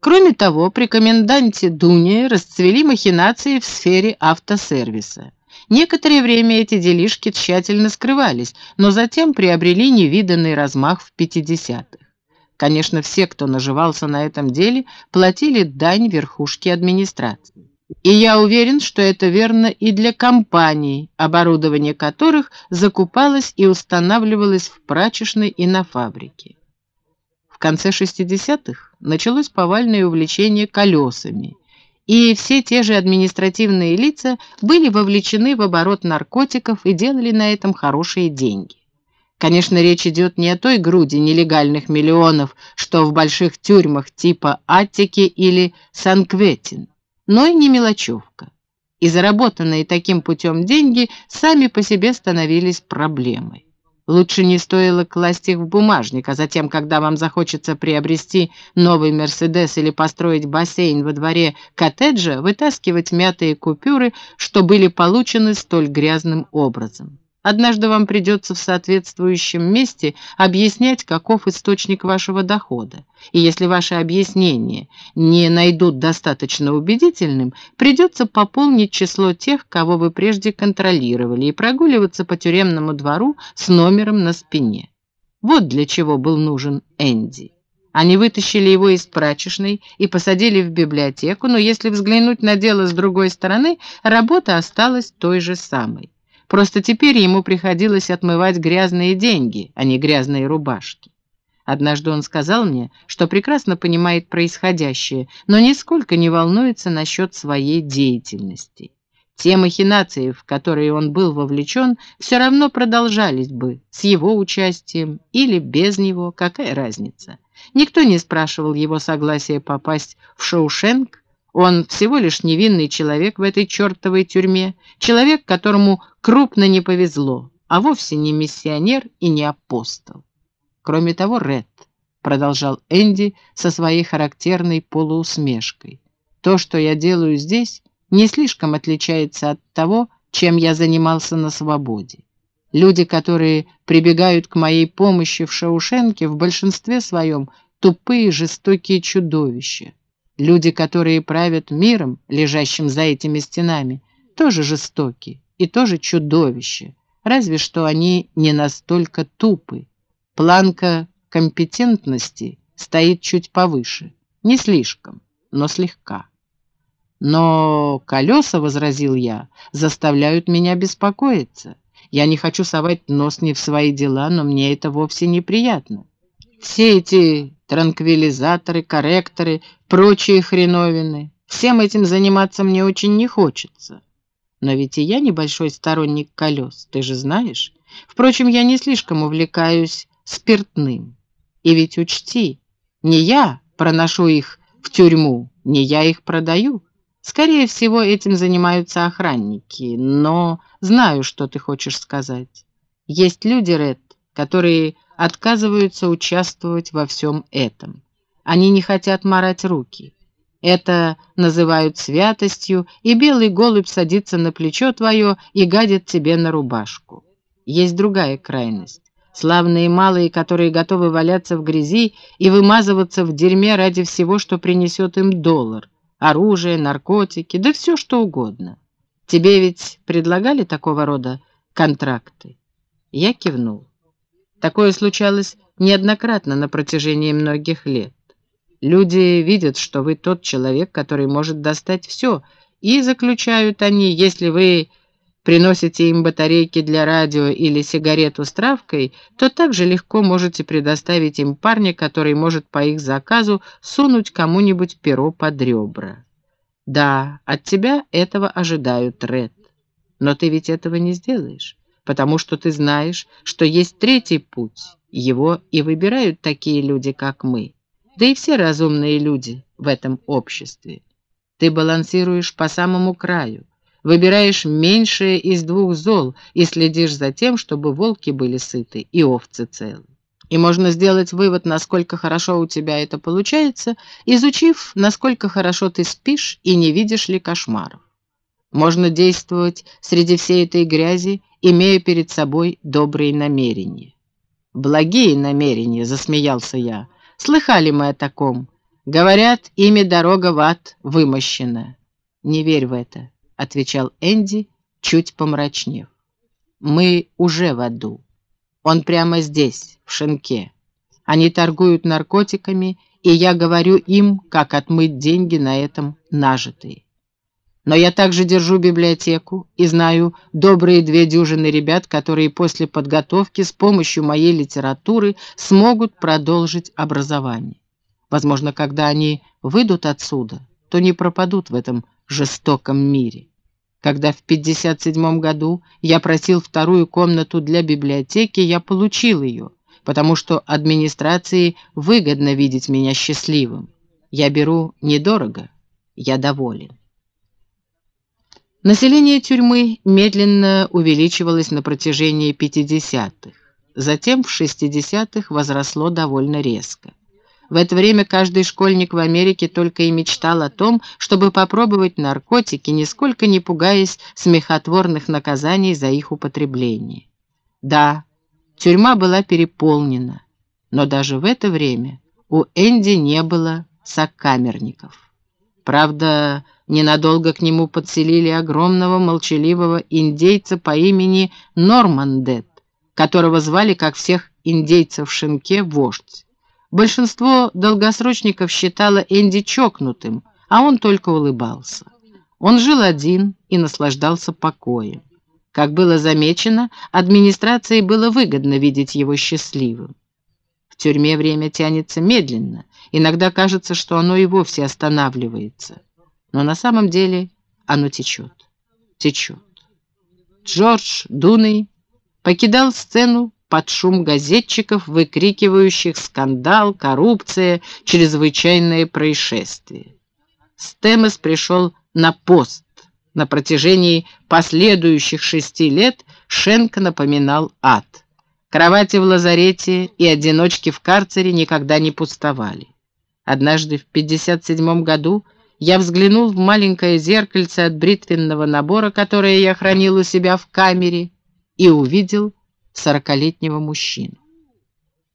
Кроме того, при коменданте Дуне расцвели махинации в сфере автосервиса. Некоторое время эти делишки тщательно скрывались, но затем приобрели невиданный размах в 50-х. Конечно, все, кто наживался на этом деле, платили дань верхушке администрации. И я уверен, что это верно и для компаний, оборудование которых закупалось и устанавливалось в прачечной и на фабрике. В конце 60-х началось повальное увлечение колесами, и все те же административные лица были вовлечены в оборот наркотиков и делали на этом хорошие деньги. Конечно, речь идет не о той груди нелегальных миллионов, что в больших тюрьмах типа Аттики или Сан-Кветин, но и не мелочевка. И заработанные таким путем деньги сами по себе становились проблемой. Лучше не стоило класть их в бумажник, а затем, когда вам захочется приобрести новый «Мерседес» или построить бассейн во дворе коттеджа, вытаскивать мятые купюры, что были получены столь грязным образом. Однажды вам придется в соответствующем месте объяснять, каков источник вашего дохода. И если ваши объяснения не найдут достаточно убедительным, придется пополнить число тех, кого вы прежде контролировали, и прогуливаться по тюремному двору с номером на спине. Вот для чего был нужен Энди. Они вытащили его из прачечной и посадили в библиотеку, но если взглянуть на дело с другой стороны, работа осталась той же самой. Просто теперь ему приходилось отмывать грязные деньги, а не грязные рубашки. Однажды он сказал мне, что прекрасно понимает происходящее, но нисколько не волнуется насчет своей деятельности. Те махинации, в которые он был вовлечен, все равно продолжались бы, с его участием или без него, какая разница. Никто не спрашивал его согласия попасть в Шоушенк, он всего лишь невинный человек в этой чертовой тюрьме, человек, которому крупно не повезло, а вовсе не миссионер и не апостол. Кроме того, Ред, продолжал Энди со своей характерной полуусмешкой, то, что я делаю здесь, не слишком отличается от того, чем я занимался на свободе. Люди, которые прибегают к моей помощи в Шаушенке, в большинстве своем тупые жестокие чудовища, Люди, которые правят миром, лежащим за этими стенами, тоже жестоки и тоже чудовища, разве что они не настолько тупы. Планка компетентности стоит чуть повыше, не слишком, но слегка. Но колеса, — возразил я, — заставляют меня беспокоиться. Я не хочу совать нос не в свои дела, но мне это вовсе неприятно. Все эти транквилизаторы, корректоры, прочие хреновины. Всем этим заниматься мне очень не хочется. Но ведь и я небольшой сторонник колес, ты же знаешь. Впрочем, я не слишком увлекаюсь спиртным. И ведь учти, не я проношу их в тюрьму, не я их продаю. Скорее всего, этим занимаются охранники, но знаю, что ты хочешь сказать. Есть люди, Ред, которые отказываются участвовать во всем этом. Они не хотят марать руки. Это называют святостью, и белый голубь садится на плечо твое и гадит тебе на рубашку. Есть другая крайность. Славные малые, которые готовы валяться в грязи и вымазываться в дерьме ради всего, что принесет им доллар. Оружие, наркотики, да все что угодно. Тебе ведь предлагали такого рода контракты? Я кивнул. Такое случалось неоднократно на протяжении многих лет. Люди видят, что вы тот человек, который может достать все, и заключают они, если вы приносите им батарейки для радио или сигарету с травкой, то также легко можете предоставить им парня, который может по их заказу сунуть кому-нибудь перо под ребра. Да, от тебя этого ожидают, Ред. Но ты ведь этого не сделаешь потому что ты знаешь, что есть третий путь. Его и выбирают такие люди, как мы. Да и все разумные люди в этом обществе. Ты балансируешь по самому краю, выбираешь меньшее из двух зол и следишь за тем, чтобы волки были сыты и овцы целы. И можно сделать вывод, насколько хорошо у тебя это получается, изучив, насколько хорошо ты спишь и не видишь ли кошмаров. Можно действовать среди всей этой грязи, имея перед собой добрые намерения. «Благие намерения», — засмеялся я. «Слыхали мы о таком. Говорят, ими дорога в ад вымощена. Не верь в это, отвечал Энди, чуть помрачнев. Мы уже в аду. Он прямо здесь, в шинке. Они торгуют наркотиками, и я говорю им, как отмыть деньги на этом нажитые. Но я также держу библиотеку и знаю добрые две дюжины ребят, которые после подготовки с помощью моей литературы смогут продолжить образование. Возможно, когда они выйдут отсюда, то не пропадут в этом жестоком мире. Когда в 57 году я просил вторую комнату для библиотеки, я получил ее, потому что администрации выгодно видеть меня счастливым. Я беру недорого, я доволен. Население тюрьмы медленно увеличивалось на протяжении 50-х. Затем в 60-х возросло довольно резко. В это время каждый школьник в Америке только и мечтал о том, чтобы попробовать наркотики, нисколько не пугаясь смехотворных наказаний за их употребление. Да, тюрьма была переполнена, но даже в это время у Энди не было сокамерников. Правда, ненадолго к нему подселили огромного молчаливого индейца по имени Нормандет, которого звали, как всех индейцев в Шинке, вождь. Большинство долгосрочников считало Энди чокнутым, а он только улыбался. Он жил один и наслаждался покоем. Как было замечено, администрации было выгодно видеть его счастливым. В тюрьме время тянется медленно, иногда кажется, что оно и вовсе останавливается. Но на самом деле оно течет, течет. Джордж Дуней покидал сцену под шум газетчиков, выкрикивающих «скандал», «коррупция», «чрезвычайное происшествие». Стемес пришел на пост. На протяжении последующих шести лет Шенк напоминал ад. Кровати в лазарете и одиночки в карцере никогда не пустовали. Однажды в 57 году я взглянул в маленькое зеркальце от бритвенного набора, которое я хранил у себя в камере, и увидел сорокалетнего мужчину.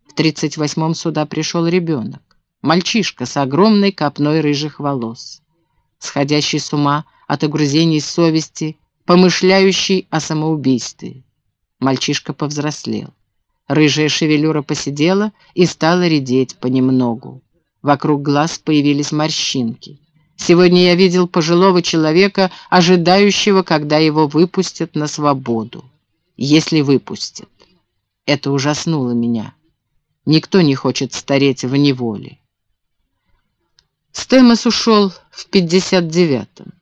В 38-м сюда пришел ребенок, мальчишка с огромной копной рыжих волос, сходящий с ума от огрузений совести, помышляющий о самоубийстве. Мальчишка повзрослел. Рыжая шевелюра посидела и стала редеть понемногу. Вокруг глаз появились морщинки. Сегодня я видел пожилого человека, ожидающего, когда его выпустят на свободу. Если выпустят. Это ужаснуло меня. Никто не хочет стареть в неволе. Стэмос ушел в 59-м.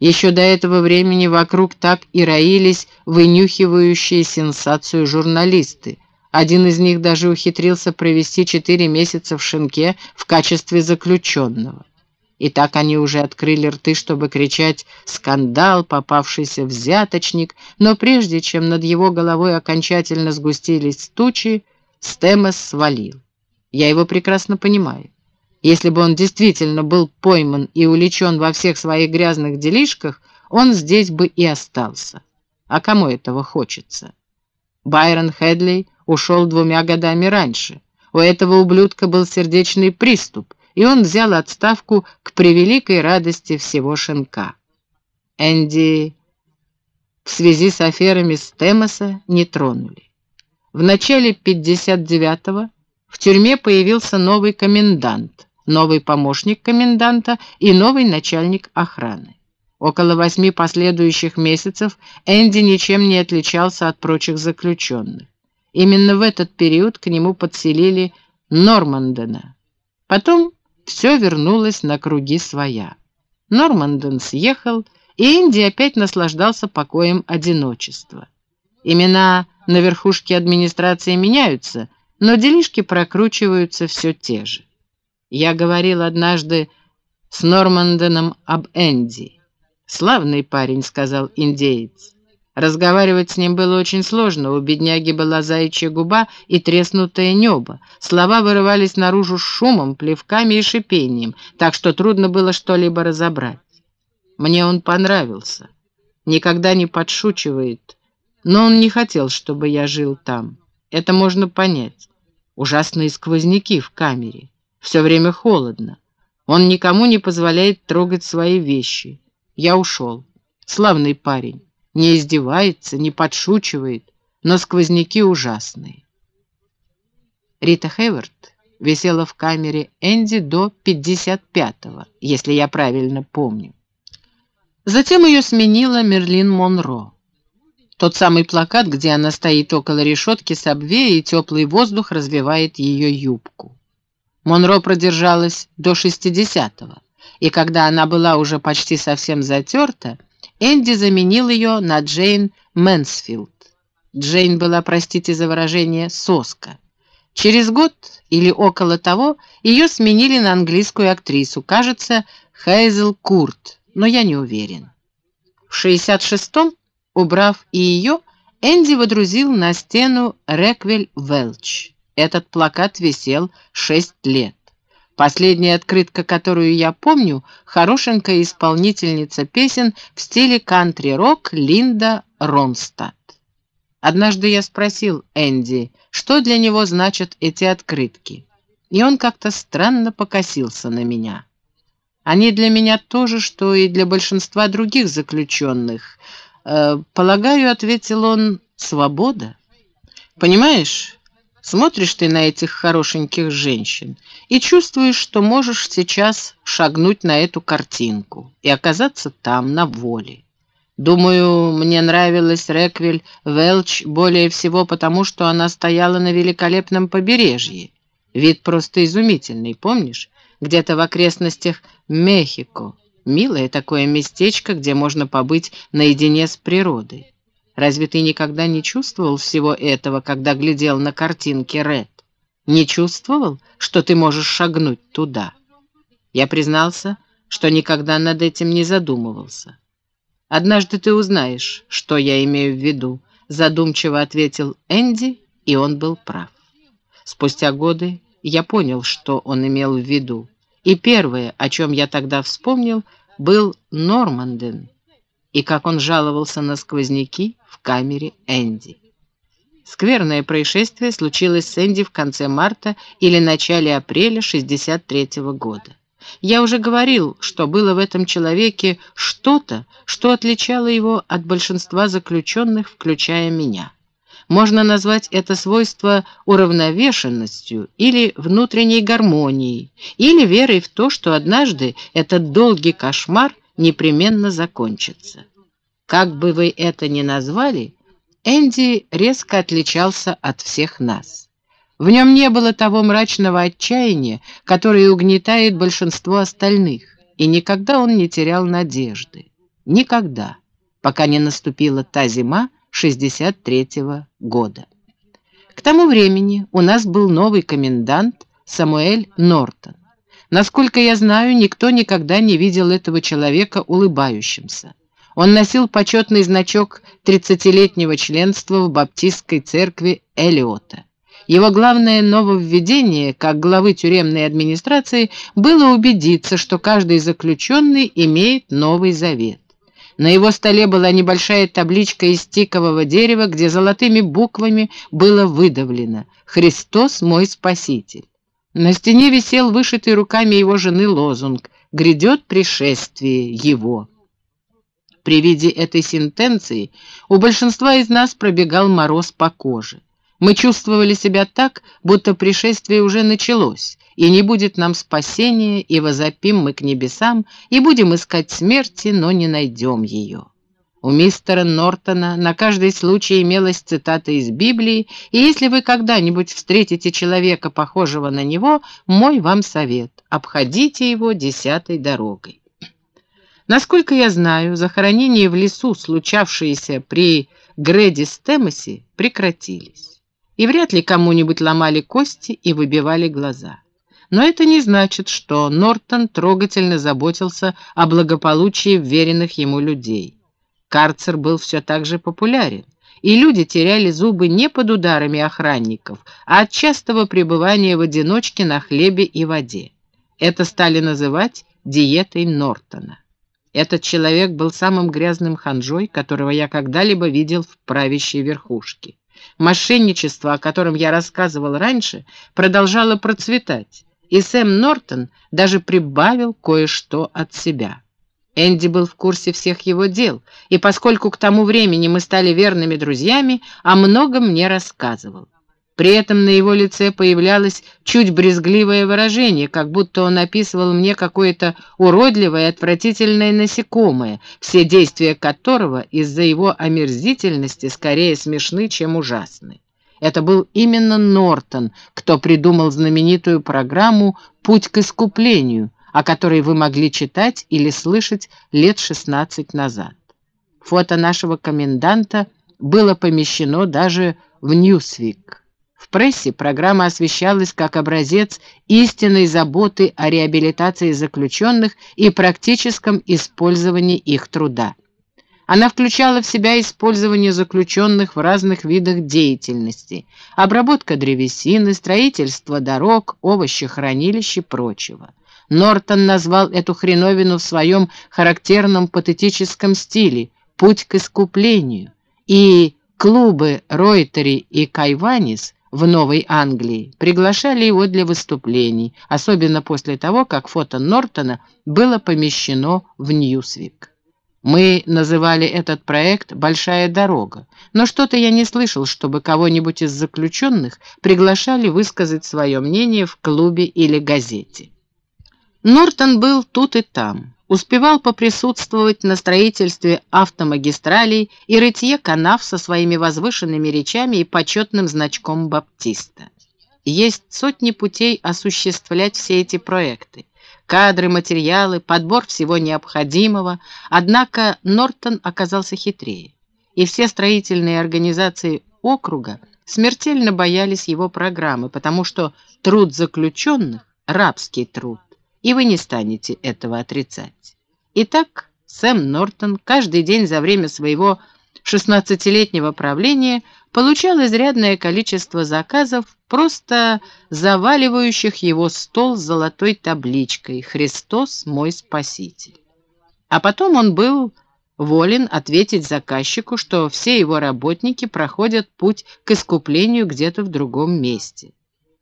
Еще до этого времени вокруг так и роились вынюхивающие сенсацию журналисты. Один из них даже ухитрился провести четыре месяца в Шинке в качестве заключенного. И так они уже открыли рты, чтобы кричать «Скандал! Попавшийся взяточник!» Но прежде чем над его головой окончательно сгустились тучи, Стемос свалил. Я его прекрасно понимаю. Если бы он действительно был пойман и уличен во всех своих грязных делишках, он здесь бы и остался. А кому этого хочется? Байрон Хедли ушел двумя годами раньше. У этого ублюдка был сердечный приступ — и он взял отставку к превеликой радости всего Шенка. Энди в связи с аферами Стемоса не тронули. В начале 59-го в тюрьме появился новый комендант, новый помощник коменданта и новый начальник охраны. Около восьми последующих месяцев Энди ничем не отличался от прочих заключенных. Именно в этот период к нему подселили Нормандена. Потом все вернулось на круги своя. Норманден съехал, и Инди опять наслаждался покоем одиночества. Имена на верхушке администрации меняются, но делишки прокручиваются все те же. Я говорил однажды с Норманденом об Энди. «Славный парень», — сказал индеец. Разговаривать с ним было очень сложно, у бедняги была заячья губа и треснутое небо. Слова вырывались наружу шумом, плевками и шипением, так что трудно было что-либо разобрать. Мне он понравился. Никогда не подшучивает, но он не хотел, чтобы я жил там. Это можно понять. Ужасные сквозняки в камере. Все время холодно. Он никому не позволяет трогать свои вещи. Я ушел. Славный парень. Не издевается, не подшучивает, но сквозняки ужасные. Рита Хейвард висела в камере Энди до 55-го, если я правильно помню. Затем ее сменила Мэрилин Монро. Тот самый плакат, где она стоит около решетки сабвея, и теплый воздух развевает ее юбку. Монро продержалась до 60-го, и когда она была уже почти совсем затерта, Энди заменил ее на Джейн Мэнсфилд. Джейн была, простите за выражение, соска. Через год или около того ее сменили на английскую актрису, кажется, Хейзел Курт, но я не уверен. В 66-м, убрав и ее, Энди водрузил на стену Реквель Велч. Этот плакат висел шесть лет. Последняя открытка, которую я помню, хорошенькая исполнительница песен в стиле кантри-рок Линда Ронстадт. Однажды я спросил Энди, что для него значат эти открытки, и он как-то странно покосился на меня. Они для меня тоже, что и для большинства других заключенных. Э, полагаю, ответил он, свобода. Понимаешь, Смотришь ты на этих хорошеньких женщин и чувствуешь, что можешь сейчас шагнуть на эту картинку и оказаться там, на воле. Думаю, мне нравилась Реквиль Велч более всего потому, что она стояла на великолепном побережье. Вид просто изумительный, помнишь? Где-то в окрестностях Мехико. Милое такое местечко, где можно побыть наедине с природой. Разве ты никогда не чувствовал всего этого, когда глядел на картинки Ред? Не чувствовал, что ты можешь шагнуть туда? Я признался, что никогда над этим не задумывался. «Однажды ты узнаешь, что я имею в виду», — задумчиво ответил Энди, и он был прав. Спустя годы я понял, что он имел в виду, и первое, о чем я тогда вспомнил, был Норманден, и как он жаловался на сквозняки в камере Энди. Скверное происшествие случилось с Энди в конце марта или начале апреля 63 -го года. Я уже говорил, что было в этом человеке что-то, что отличало его от большинства заключенных, включая меня. Можно назвать это свойство уравновешенностью или внутренней гармонией, или верой в то, что однажды этот долгий кошмар непременно закончится. Как бы вы это ни назвали, Энди резко отличался от всех нас. В нем не было того мрачного отчаяния, которое угнетает большинство остальных, и никогда он не терял надежды. Никогда, пока не наступила та зима 63-го года. К тому времени у нас был новый комендант Самуэль Нортон. Насколько я знаю, никто никогда не видел этого человека улыбающимся. Он носил почетный значок 30-летнего членства в баптистской церкви Элиота. Его главное нововведение, как главы тюремной администрации, было убедиться, что каждый заключенный имеет Новый Завет. На его столе была небольшая табличка из тикового дерева, где золотыми буквами было выдавлено «Христос мой Спаситель». На стене висел вышитый руками его жены лозунг «Грядет пришествие его». При виде этой сентенции у большинства из нас пробегал мороз по коже. Мы чувствовали себя так, будто пришествие уже началось, и не будет нам спасения, и возопим мы к небесам, и будем искать смерти, но не найдем ее. У мистера Нортона на каждый случай имелась цитата из Библии, и если вы когда-нибудь встретите человека, похожего на него, мой вам совет — обходите его десятой дорогой. Насколько я знаю, захоронения в лесу, случавшиеся при Грэди Стэмосе, прекратились. И вряд ли кому-нибудь ломали кости и выбивали глаза. Но это не значит, что Нортон трогательно заботился о благополучии веренных ему людей. Карцер был все так же популярен, и люди теряли зубы не под ударами охранников, а от частого пребывания в одиночке на хлебе и воде. Это стали называть диетой Нортона. Этот человек был самым грязным ханжой, которого я когда-либо видел в правящей верхушке. Мошенничество, о котором я рассказывал раньше, продолжало процветать, и Сэм Нортон даже прибавил кое-что от себя. Энди был в курсе всех его дел, и поскольку к тому времени мы стали верными друзьями, о многом мне рассказывал. При этом на его лице появлялось чуть брезгливое выражение, как будто он описывал мне какое-то уродливое и отвратительное насекомое, все действия которого из-за его омерзительности скорее смешны, чем ужасны. Это был именно Нортон, кто придумал знаменитую программу «Путь к искуплению», о которой вы могли читать или слышать лет 16 назад. Фото нашего коменданта было помещено даже в Ньюсвик. В прессе программа освещалась как образец истинной заботы о реабилитации заключенных и практическом использовании их труда. Она включала в себя использование заключенных в разных видах деятельности, обработка древесины, строительство дорог, овощехранилищ и прочего. Нортон назвал эту хреновину в своем характерном патетическом стиле «Путь к искуплению», и клубы Ройтери и Кайванис в Новой Англии приглашали его для выступлений, особенно после того, как фото Нортона было помещено в Ньюсвик. Мы называли этот проект «Большая дорога», но что-то я не слышал, чтобы кого-нибудь из заключенных приглашали высказать свое мнение в клубе или газете. Нортон был тут и там, успевал поприсутствовать на строительстве автомагистралей и рытье канав со своими возвышенными речами и почетным значком баптиста. Есть сотни путей осуществлять все эти проекты. Кадры, материалы, подбор всего необходимого, однако Нортон оказался хитрее, и все строительные организации округа смертельно боялись его программы, потому что труд заключенных — рабский труд, и вы не станете этого отрицать. Итак, Сэм Нортон каждый день за время своего 16-летнего правления получал изрядное количество заказов, просто заваливающих его стол с золотой табличкой «Христос мой Спаситель». А потом он был волен ответить заказчику, что все его работники проходят путь к искуплению где-то в другом месте.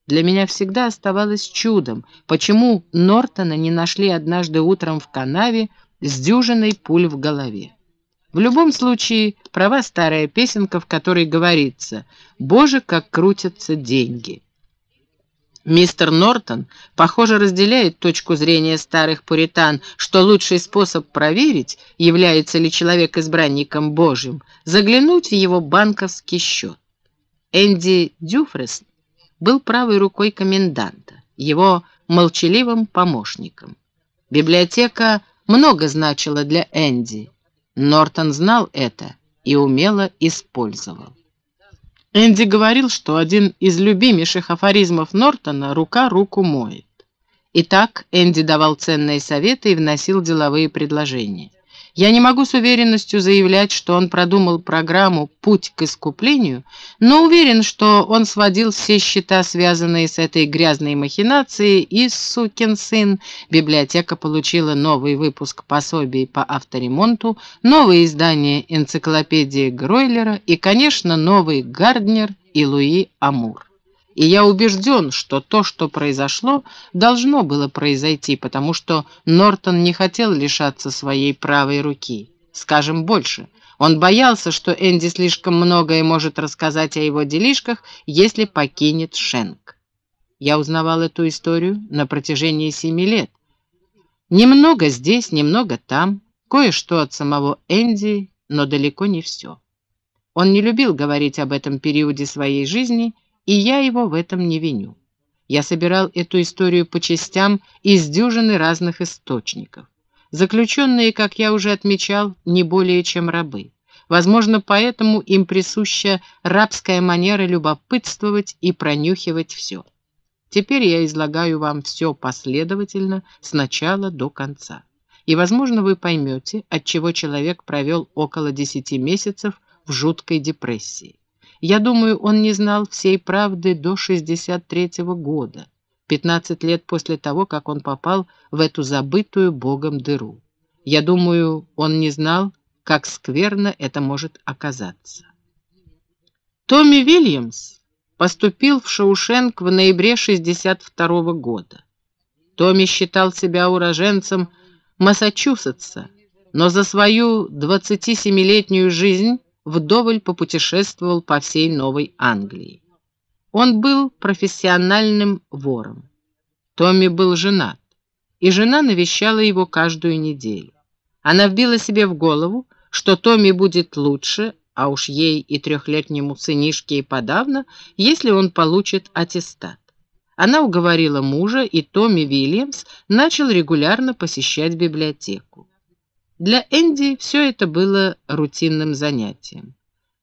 Для меня всегда оставалось чудом, почему Нортона не нашли однажды утром в канаве с дюжиной пуль в голове. В любом случае, права старая песенка, в которой говорится «Боже, как крутятся деньги». Мистер Нортон, похоже, разделяет точку зрения старых пуритан, что лучший способ проверить, является ли человек избранником Божьим, заглянуть в его банковский счет. Энди Дюфрес был правой рукой коменданта, его молчаливым помощником. Библиотека много значила для Энди, Нортон знал это и умело использовал. Энди говорил, что один из любимейших афоризмов Нортона «рука руку моет». Итак, Энди давал ценные советы и вносил деловые предложения. Я не могу с уверенностью заявлять, что он продумал программу «Путь к искуплению», но уверен, что он сводил все счета, связанные с этой грязной махинацией, и, сукин сын, библиотека получила новый выпуск пособий по авторемонту, новое издание энциклопедии Гройлера и, конечно, новый Гарднер и Луи Амур. И я убежден, что то, что произошло, должно было произойти, потому что Нортон не хотел лишаться своей правой руки. Скажем больше, он боялся, что Энди слишком многое может рассказать о его делишках, если покинет Шенк. Я узнавал эту историю на протяжении семи лет. Немного здесь, немного там, кое-что от самого Энди, но далеко не все. Он не любил говорить об этом периоде своей жизни и я его в этом не виню. Я собирал эту историю по частям из дюжины разных источников. Заключенные, как я уже отмечал, не более чем рабы. Возможно, поэтому им присуща рабская манера любопытствовать и пронюхивать все. Теперь я излагаю вам все последовательно, с начала до конца. И, возможно, вы поймете, отчего человек провел около десяти месяцев в жуткой депрессии. Я думаю, он не знал всей правды до 63-го года, 15 лет после того, как он попал в эту забытую Богом дыру. Я думаю, он не знал, как скверно это может оказаться. Томми Вильямс поступил в Шоушенк в ноябре 62 -го года. Томми считал себя уроженцем Массачусетса, но за свою 27-летнюю жизнь вдоволь попутешествовал по всей Новой Англии. Он был профессиональным вором. Томми был женат, и жена навещала его каждую неделю. Она вбила себе в голову, что Томми будет лучше, а уж ей и трехлетнему сынишке и подавно, если он получит аттестат. Она уговорила мужа, и Томми Вильямс начал регулярно посещать библиотеку. Для Энди все это было рутинным занятием.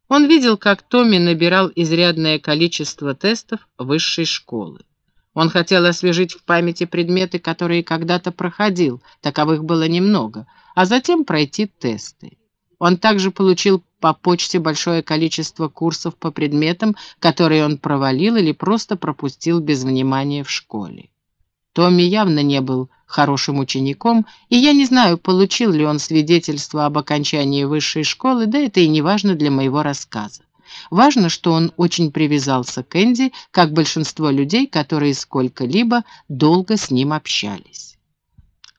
Он видел, как Томми набирал изрядное количество тестов высшей школы. Он хотел освежить в памяти предметы, которые когда-то проходил, таковых было немного, а затем пройти тесты. Он также получил по почте большое количество курсов по предметам, которые он провалил или просто пропустил без внимания в школе. Томми явно не был хорошим учеником, и я не знаю, получил ли он свидетельство об окончании высшей школы, да это и не важно для моего рассказа. Важно, что он очень привязался к Энди, как большинство людей, которые сколько-либо долго с ним общались.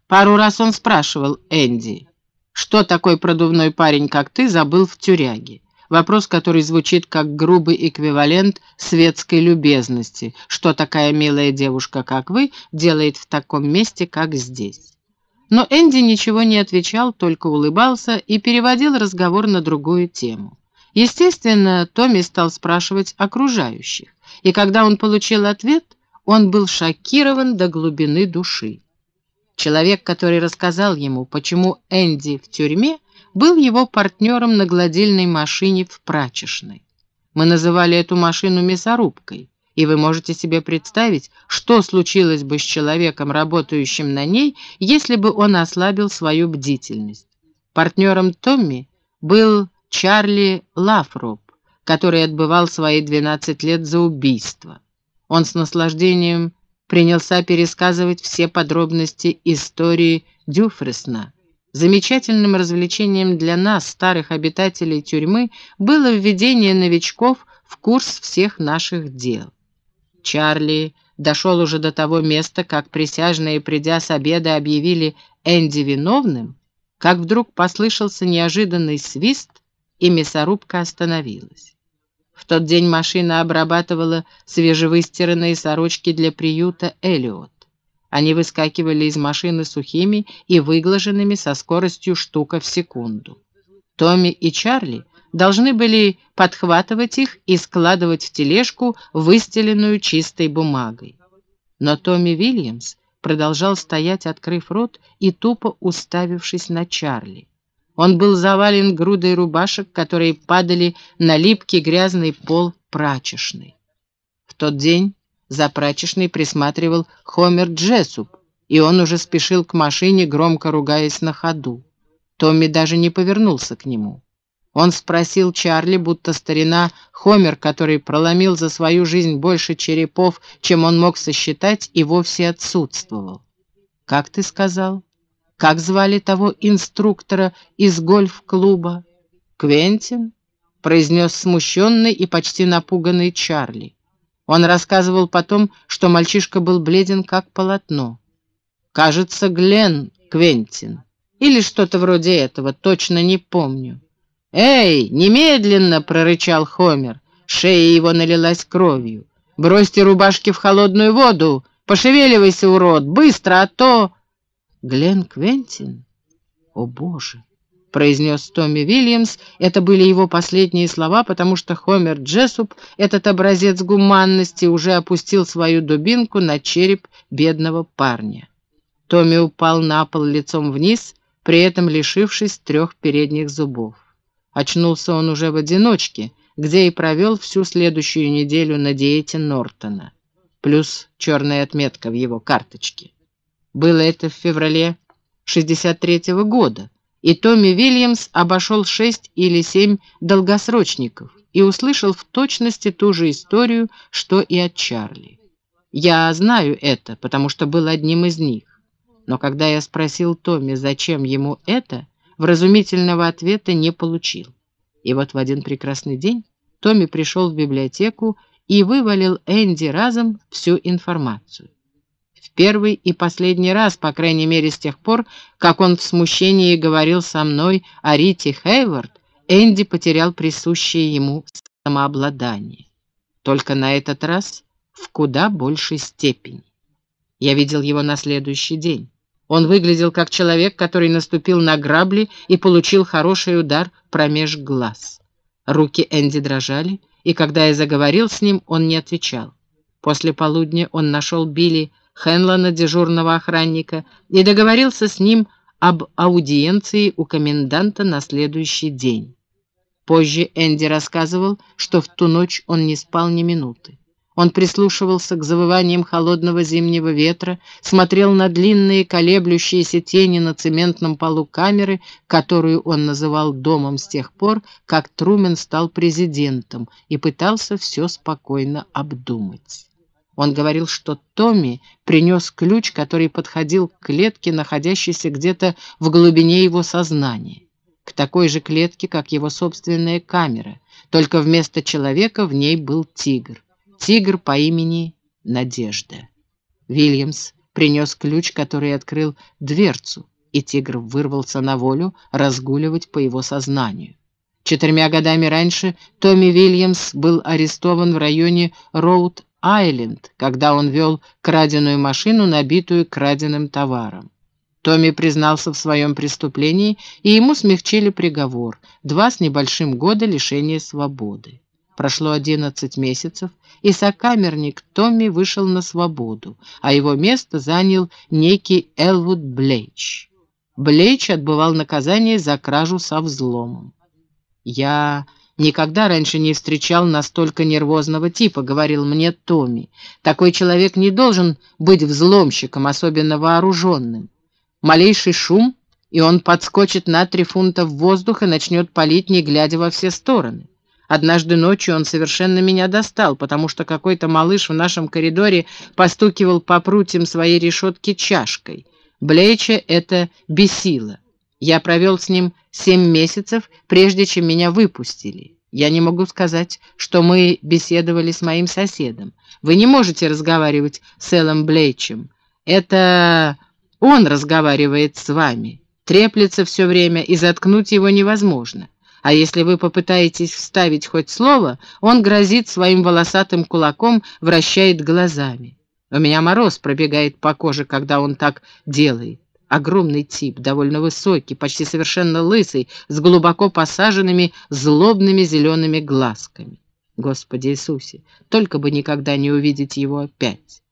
Пару раз он спрашивал Энди, что такой продувной парень, как ты, забыл в тюряге? Вопрос, который звучит как грубый эквивалент светской любезности. Что такая милая девушка, как вы, делает в таком месте, как здесь? Но Энди ничего не отвечал, только улыбался и переводил разговор на другую тему. Естественно, Томми стал спрашивать окружающих, и когда он получил ответ, он был шокирован до глубины души. Человек, который рассказал ему, почему Энди в тюрьме, был его партнером на гладильной машине в прачечной. Мы называли эту машину мясорубкой, и вы можете себе представить, что случилось бы с человеком, работающим на ней, если бы он ослабил свою бдительность. Партнером Томми был Чарли Лафроп, который отбывал свои 12 лет за убийство. Он с наслаждением принялся пересказывать все подробности истории Дюфресна, Замечательным развлечением для нас, старых обитателей тюрьмы, было введение новичков в курс всех наших дел. Чарли дошел уже до того места, как присяжные, придя с обеда, объявили Энди виновным, как вдруг послышался неожиданный свист, и мясорубка остановилась. В тот день машина обрабатывала свежевыстиранные сорочки для приюта «Эллиот». Они выскакивали из машины сухими и выглаженными со скоростью штука в секунду. Томми и Чарли должны были подхватывать их и складывать в тележку, выстеленную чистой бумагой. Но Томми Вильямс продолжал стоять, открыв рот и тупо уставившись на Чарли. Он был завален грудой рубашек, которые падали на липкий грязный пол прачечной. В тот день за прачечной присматривал Хомер Джессуп, и он уже спешил к машине, громко ругаясь на ходу. Томми даже не повернулся к нему. Он спросил Чарли, будто старина Хомер, который проломил за свою жизнь больше черепов, чем он мог сосчитать, и вовсе отсутствовал. «Как ты сказал? Как звали того инструктора из гольф-клуба?» «Квентин?» — произнес смущенный и почти напуганный Чарли. Он рассказывал потом, что мальчишка был бледен, как полотно. «Кажется, Глен Квентин. Или что-то вроде этого, точно не помню». «Эй, немедленно!» — прорычал Хомер. Шея его налилась кровью. «Бросьте рубашки в холодную воду! Пошевеливайся, урод! Быстро, а то...» «Глен Квентин? О, Боже!» — произнес Томми Вильямс. Это были его последние слова, потому что Хомер Джессуп, этот образец гуманности, уже опустил свою дубинку на череп бедного парня. Томми упал на пол лицом вниз, при этом лишившись трех передних зубов. Очнулся он уже в одиночке, где и провел всю следующую неделю на диете Нортона. Плюс черная отметка в его карточке. Было это в феврале 63-го года и Томми Вильямс обошел шесть или семь долгосрочников и услышал в точности ту же историю, что и от Чарли. Я знаю это, потому что был одним из них. Но когда я спросил Томми, зачем ему это, вразумительного ответа не получил. И вот в один прекрасный день Томми пришел в библиотеку и вывалил Энди разом всю информацию. В первый и последний раз, по крайней мере с тех пор, как он в смущении говорил со мной о Рите Хейвард, Энди потерял присущее ему самообладание. Только на этот раз в куда большей степени. Я видел его на следующий день. Он выглядел как человек, который наступил на грабли и получил хороший удар промеж глаз. Руки Энди дрожали, и когда я заговорил с ним, он не отвечал. После полудня он нашел Билли Хенлона, дежурного охранника, и договорился с ним об аудиенции у коменданта на следующий день. Позже Энди рассказывал, что в ту ночь он не спал ни минуты. Он прислушивался к завываниям холодного зимнего ветра, смотрел на длинные колеблющиеся тени на цементном полу камеры, которую он называл домом с тех пор, как Трумен стал президентом, и пытался все спокойно обдумать. Он говорил, что Томми принес ключ, который подходил к клетке, находящейся где-то в глубине его сознания. К такой же клетке, как его собственная камера, только вместо человека в ней был тигр тигр по имени Надежда. Вильямс принес ключ, который открыл дверцу, и тигр вырвался на волю разгуливать по его сознанию. Четырьмя годами раньше Томми Вильямс был арестован в районе Роуд-Айленд, когда он вел краденую машину, набитую краденым товаром. Томми признался в своем преступлении, и ему смягчили приговор – два с небольшим года лишения свободы. Прошло одиннадцать месяцев, и сокамерник Томми вышел на свободу, а его место занял некий Элвуд Блейч. Блейч отбывал наказание за кражу со взломом. «Я никогда раньше не встречал настолько нервозного типа», — говорил мне Томми. «Такой человек не должен быть взломщиком, особенно вооруженным. Малейший шум, и он подскочит на три фунта в воздух и начнет палить, не глядя во все стороны. Однажды ночью он совершенно меня достал, потому что какой-то малыш в нашем коридоре постукивал по прутьям своей решетки чашкой. Блейча это бесило. Я провел с ним семь месяцев, прежде чем меня выпустили. Я не могу сказать, что мы беседовали с моим соседом. Вы не можете разговаривать с Эллом Блейчем. Это он разговаривает с вами. Треплется все время, и заткнуть его невозможно а если вы попытаетесь вставить хоть слово, он грозит своим волосатым кулаком, вращает глазами. У меня мороз пробегает по коже, когда он так делает. Огромный тип, довольно высокий, почти совершенно лысый, с глубоко посаженными злобными зелеными глазками. Господи Иисусе, только бы никогда не увидеть его опять.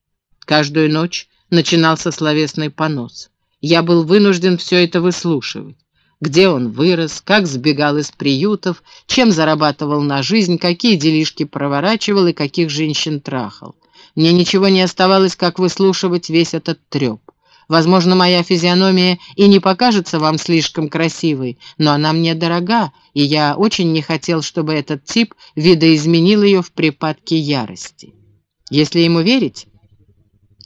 Каждую ночь начинался словесный понос. Я был вынужден все это выслушивать где он вырос, как сбегал из приютов, чем зарабатывал на жизнь, какие делишки проворачивал и каких женщин трахал. Мне ничего не оставалось, как выслушивать весь этот треп. Возможно, моя физиономия и не покажется вам слишком красивой, но она мне дорога, и я очень не хотел, чтобы этот тип видоизменил ее в припадке ярости. Если ему верить,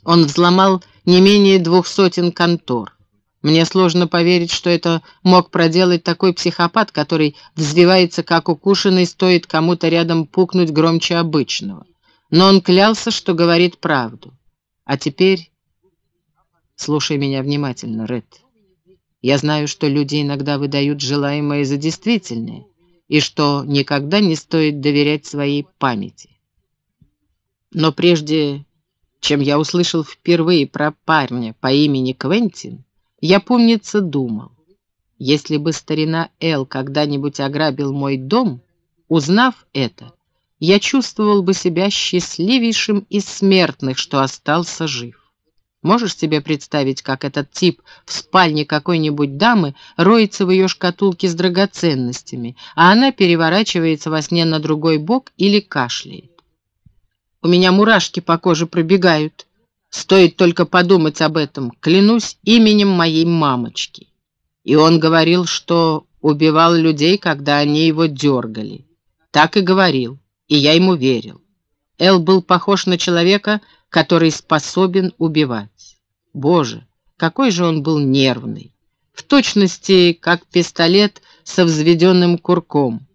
он взломал не менее двух сотен контор. Мне сложно поверить, что это мог проделать такой психопат, который взвивается как укушенный, стоит кому-то рядом пукнуть громче обычного. Но он клялся, что говорит правду. А теперь... Слушай меня внимательно, Ред. Я знаю, что люди иногда выдают желаемое за действительное, и что никогда не стоит доверять своей памяти. Но прежде чем я услышал впервые про парня по имени Квентин, я, помнится, думал, если бы старина Эл когда-нибудь ограбил мой дом, узнав это, я чувствовал бы себя счастливейшим из смертных, что остался жив. Можешь себе представить, как этот тип в спальне какой-нибудь дамы роется в ее шкатулке с драгоценностями, а она переворачивается во сне на другой бок или кашляет? У меня мурашки по коже пробегают, Стоит только подумать об этом, клянусь именем моей мамочки. И он говорил, что убивал людей, когда они его дергали. Так и говорил, и я ему верил. Эл был похож на человека, который способен убивать. Боже, какой же он был нервный. В точности, как пистолет со взведенным курком.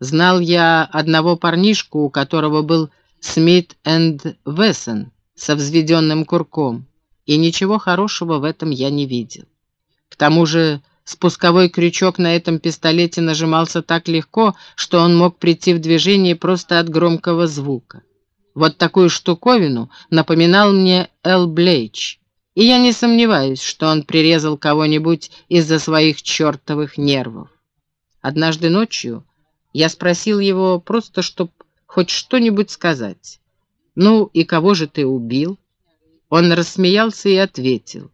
Знал я одного парнишку, у которого был Смит энд Вессон, со взведенным курком. и ничего хорошего в этом я не видел. К тому же спусковой крючок на этом пистолете нажимался так легко, что он мог прийти в движение просто от громкого звука. Вот такую штуковину напоминал мне Эл Блейч, и я не сомневаюсь, что он прирезал кого-нибудь из-за своих чертовых нервов. Однажды ночью я спросил его просто, чтоб хоть что-нибудь сказать. «Ну и кого же ты убил?» Он рассмеялся и ответил.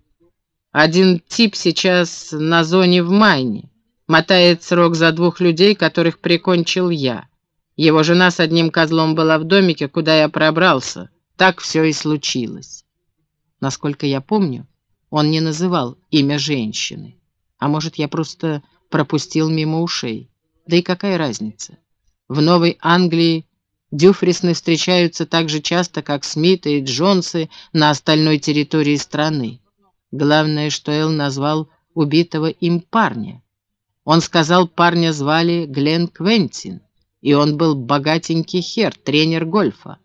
«Один тип сейчас на зоне в Майне, мотает срок за двух людей, которых прикончил я». Его жена с одним козлом была в домике, куда я пробрался. Так все и случилось. Насколько я помню, он не называл имя женщины. А может, я просто пропустил мимо ушей. Да и какая разница? В Новой Англии Дюфрисны встречаются так же часто, как Смиты и Джонсы на остальной территории страны. Главное, что Эл назвал убитого им парня. Он сказал, парня звали Глен Квентин и он был богатенький хер, тренер гольфа.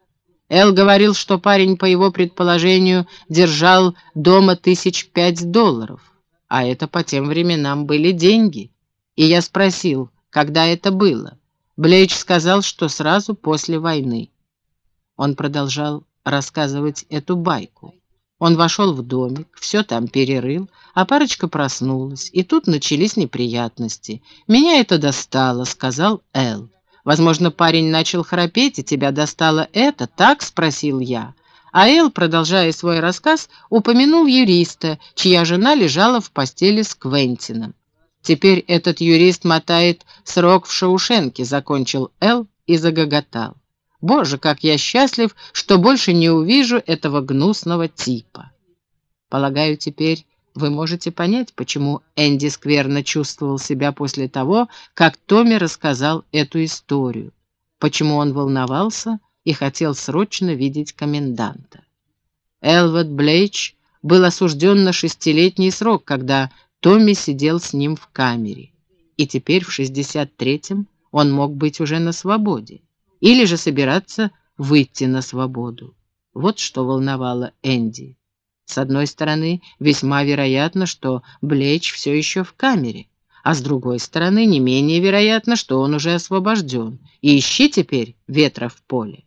Эл говорил, что парень, по его предположению, держал дома тысяч пять долларов, а это по тем временам были деньги. И я спросил, когда это было. Блейч сказал, что сразу после войны. Он продолжал рассказывать эту байку. Он вошел в домик, все там перерыл, а парочка проснулась, и тут начались неприятности. «Меня это достало», — сказал Эл. Возможно, парень начал храпеть, и тебя достало это, так?» — спросил я. А Эл, продолжая свой рассказ, упомянул юриста, чья жена лежала в постели с Квентином. «Теперь этот юрист мотает срок в Шаушенке», — закончил Эл и загоготал. «Боже, как я счастлив, что больше не увижу этого гнусного типа!» Полагаю, теперь вы можете понять, почему Энди скверно чувствовал себя после того, как Томми рассказал эту историю, почему он волновался и хотел срочно видеть коменданта. Элвот Блейч был осужден на шестилетний срок, когда Томми сидел с ним в камере, и теперь в 63-м он мог быть уже на свободе, или же собираться выйти на свободу. Вот что волновало Энди. С одной стороны, весьма вероятно, что Блеч все еще в камере, а с другой стороны, не менее вероятно, что он уже освобожден, и ищи теперь ветра в поле.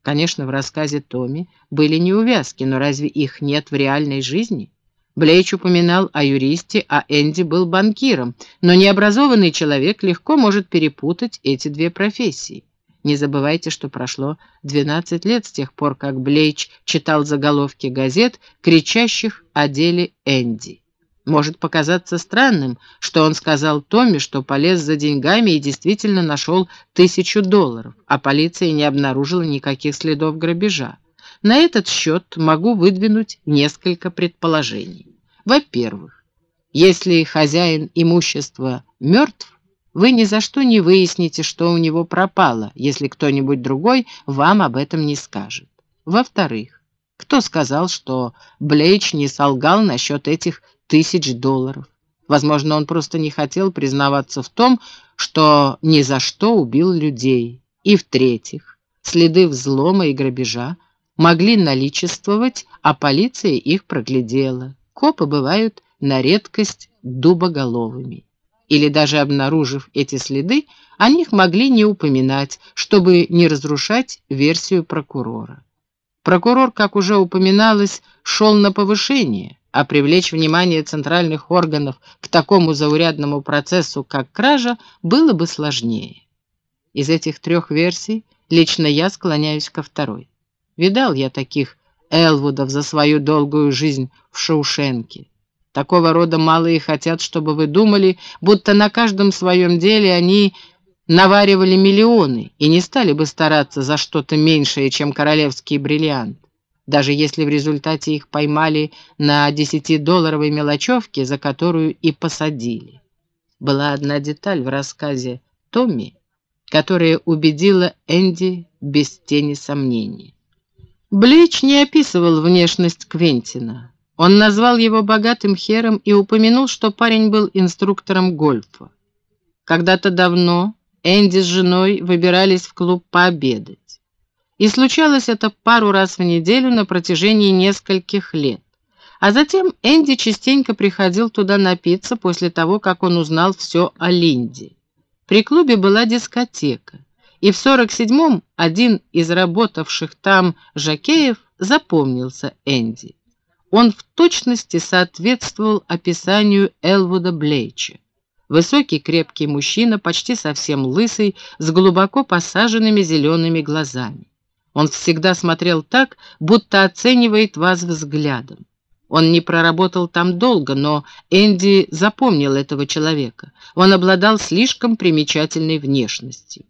Конечно, в рассказе Томми были неувязки, но разве их нет в реальной жизни? Блейч упоминал о юристе, а Энди был банкиром, но необразованный человек легко может перепутать эти две профессии. Не забывайте, что прошло 12 лет с тех пор, как Блейч читал заголовки газет, кричащих о деле Энди. Может показаться странным, что он сказал Томми, что полез за деньгами и действительно нашел тысячу долларов, а полиция не обнаружила никаких следов грабежа. На этот счет могу выдвинуть несколько предположений. Во-первых, если хозяин имущества мертв, вы ни за что не выясните, что у него пропало, если кто-нибудь другой вам об этом не скажет. Во-вторых, кто сказал, что Блейч не солгал насчет этих тысяч долларов? Возможно, он просто не хотел признаваться в том, что ни за что убил людей. И в-третьих, следы взлома и грабежа могли наличествовать, а полиция их проглядела. Копы бывают на редкость дубоголовыми или даже обнаружив эти следы, о них могли не упоминать, чтобы не разрушать версию прокурора. Прокурор, как уже упоминалось, шел на повышение, а привлечь внимание центральных органов к такому заурядному процессу, как кража, было бы сложнее. Из этих трех версий лично я склоняюсь ко второй. Видал я таких Элвудов за свою долгую жизнь в Шоушенке. Такого рода малые хотят, чтобы вы думали, будто на каждом своем деле они наваривали миллионы и не стали бы стараться за что-то меньшее, чем королевский бриллиант, даже если в результате их поймали на десятидолларовой мелочевке, за которую и посадили. Была одна деталь в рассказе Томми, которая убедила Энди без тени сомнений. Блич не описывал внешность Квентина. Он назвал его богатым хером и упомянул, что парень был инструктором гольфа. Когда-то давно Энди с женой выбирались в клуб пообедать. И случалось это пару раз в неделю на протяжении нескольких лет. А затем Энди частенько приходил туда напиться после того, как он узнал все о Линде. При клубе была дискотека, и в 47-м один из работавших там жакеев запомнился Энди. Он в точности соответствовал описанию Элвуда Блейча. Высокий крепкий мужчина, почти совсем лысый, с глубоко посаженными зелеными глазами. Он всегда смотрел так, будто оценивает вас взглядом. Он не проработал там долго, но Энди запомнил этого человека. Он обладал слишком примечательной внешностью.